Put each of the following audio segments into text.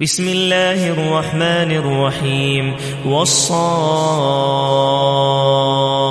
بسم الله الرحمن الرحيم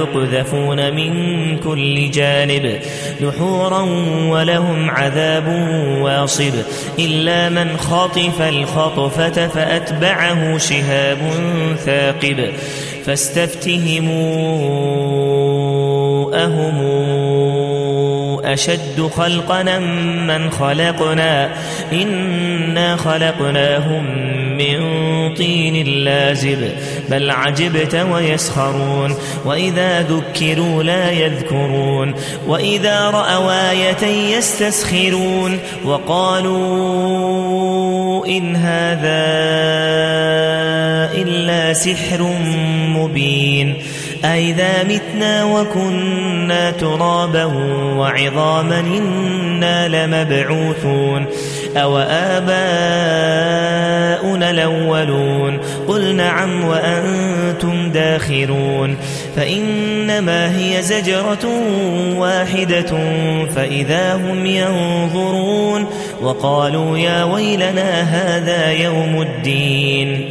ويقذفون من كل جانب نحورا ولهم عذاب واصب إلا من خطف الخطفة فأتبعه شهاب ثاقب فاستفتهموا أهم أشد خلقنا من خلقنا. إنا خلقناهم من طين لازب بل عجبت ويسخرون. وإذا ذكروا لا يذكرون. وإذا رأوا آية يستسخرون. وقالوا إن هذا إلا سحر مبين. أئذا متنا وكنا ترابا وعظاما إنا لمبعوثون أو آباؤنا الأولون قل نعم وأنتم داخرون فإنما هي زجرة واحدة فإذا هم ينظرون وقالوا يا ويلنا هذا يوم الدين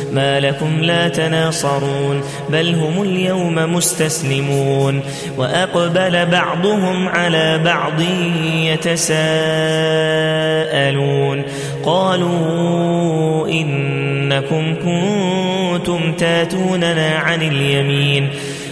ما لكم لا تناصرون بل هم اليوم مستسلمون. وأقبل بعضهم على بعض يتساءلون. قالوا إنكم كنتم تاتوننا عن اليمين.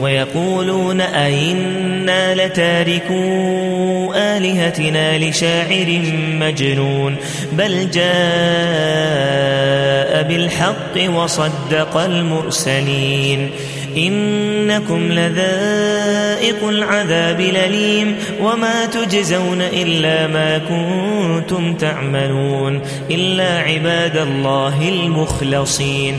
ويقولون أئنا لتاركوا آلهتنا لشاعر مجنون بل جاء بالحق وصدق المرسلين إنكم لذائق العذاب لليم وما تجزون إلا ما كنتم تعملون إلا عباد الله المخلصين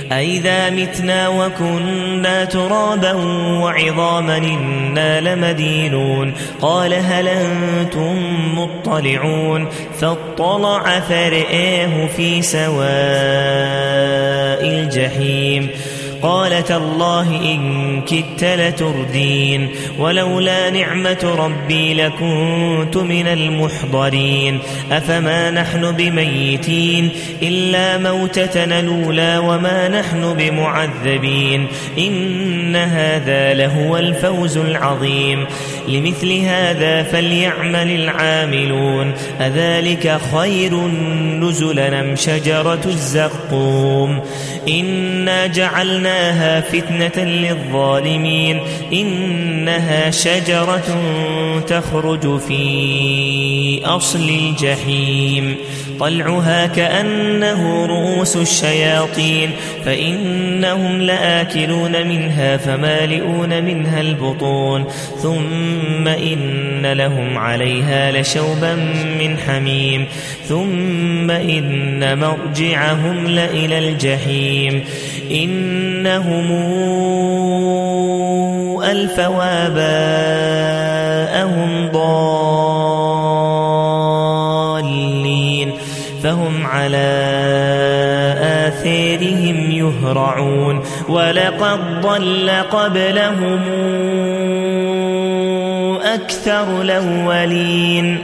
أئذا متنا وكنا ترابا وعظاما إنا لمدينون. قال هل أنتم مطلعون؟ فاطلع فرئاه في سواء الجحيم. قال تالله إن كدت لتردين ولولا نعمة ربي لكنت من المحضرين أفما نحن بميتين إلا موتتنا الأولى وما نحن بمعذبين إن هذا لهو الفوز العظيم لمثل هذا فليعمل العاملون. أذلك خير نزلا أم شجرة الزقوم. إنا جعلناها فتنة للظالمين. إنها شجرة تخرج في أصل الجحيم. طلعها كأنه رؤوس الشياطين فإنهم لآكلون منها فمالئون منها البطون ثم إن لهم عليها لشوبا من حميم ثم إن مرجعهم لإلى الجحيم. إنهم ألفوا آباءهم ضالين. فهم على آثارهم يهرعون ولقد ضل قبلهم أكثر الأولين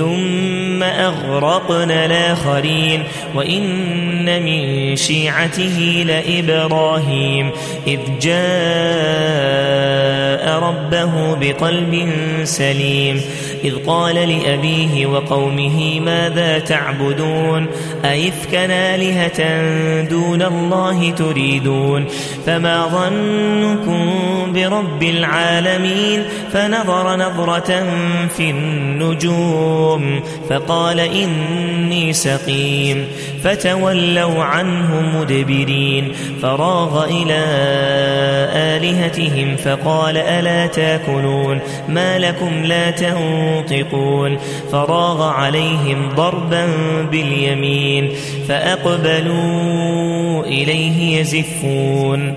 ثم أغرقنا الآخرين وإن من شيعته لإبراهيم إذ جاء ربه بقلب سليم إذ قال لأبيه وقومه ماذا تعبدون؟ أئفكنا آلهة دون الله تريدون؟ فما ظنكم برب العالمين؟ فنظر نظرة في النجوم فقال إني سقيم. فتولوا عنه مدبرين فراغ إلى آلهتهم فقال ألا تأكلون؟ ما لكم لا تنطقون فراغ عليهم ضربا باليمين فأقبلوا إليه يزفون.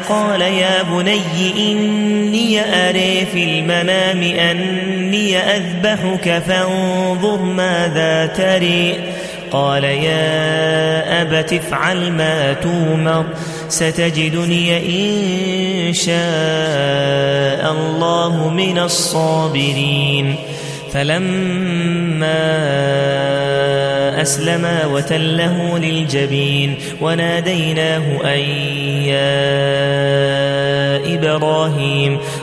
قال يا بني إني أري في المنام أني أذبحك فانظر ماذا تري. قال يا أبت افعل ما تومر ستجدني إن شاء الله من الصابرين. فلما أسلما وتله للجبين وناديناه أن يا إبراهيم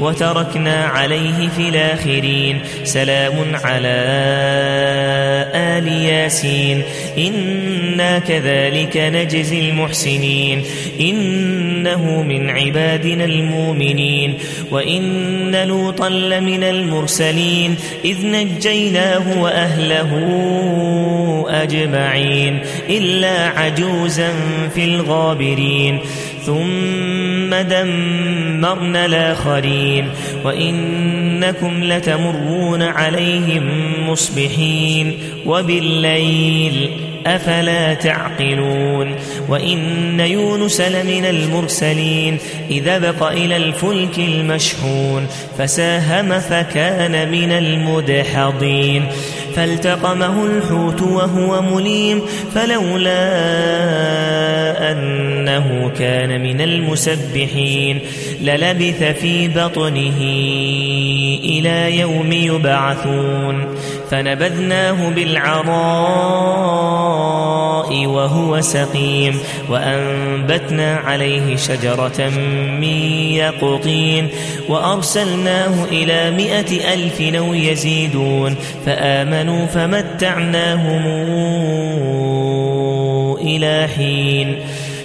وتركنا عليه في الآخرين. سلام على آل ياسين. إنا كذلك نجزي المحسنين. إنه من عبادنا المؤمنين. وإن لوطا لمن المرسلين. إذ نجيناه وأهله أجمعين. إلا عجوزا في الغابرين. ثم دمرنا الآخرين وإنكم لتمرون عليهم مصبحين وبالليل أفلا تعقلون وإن يونس لمن المرسلين إذا بق إلى الفلك المشحون فساهم فكان من المدحضين فالتقمه الحوت وهو مليم فلولا أنه كان من المسبحين للبث في بطنه إلى يوم يبعثون فنبذناه بالعراء وهو سقيم وأنبتنا عليه شجرة من يقطين وأرسلناه إلى مئة ألف نو يزيدون فآمنوا فمتعناهم إلى حين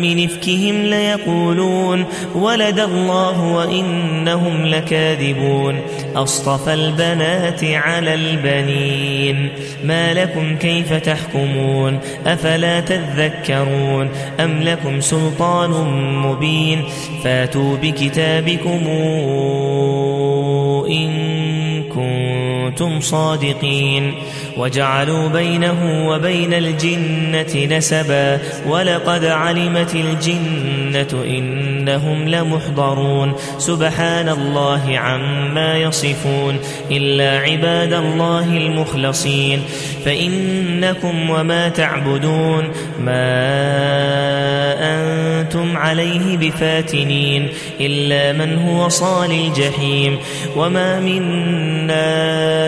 من إفكهم ليقولون ولد الله وإنهم لكاذبون أصطفى البنات على البنين ما لكم كيف تحكمون أفلا تذكرون أم لكم سلطان مبين فاتوا بكتابكم إن كنتم صادقين وجعلوا بينه وبين الجنة نسبا ولقد علمت الجنة إنهم لمحضرون سبحان الله عما يصفون إلا عباد الله المخلصين فإنكم وما تعبدون ما أنتم عليه بفاتنين إلا من هو صال الجحيم وما منا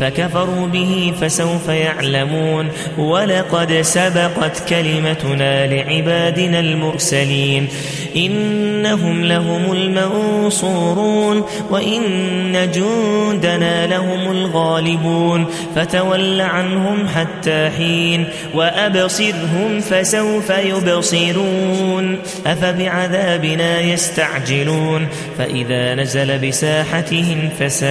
فكفروا به فسوف يعلمون. ولقد سبقت كلمتنا لعبادنا المرسلين. إنهم لهم المنصورون. وإن جندنا لهم الغالبون. فتول عنهم حتى حين. وأبصرهم فسوف يبصرون. أفبعذابنا يستعجلون. فإذا نزل بساحتهم فساء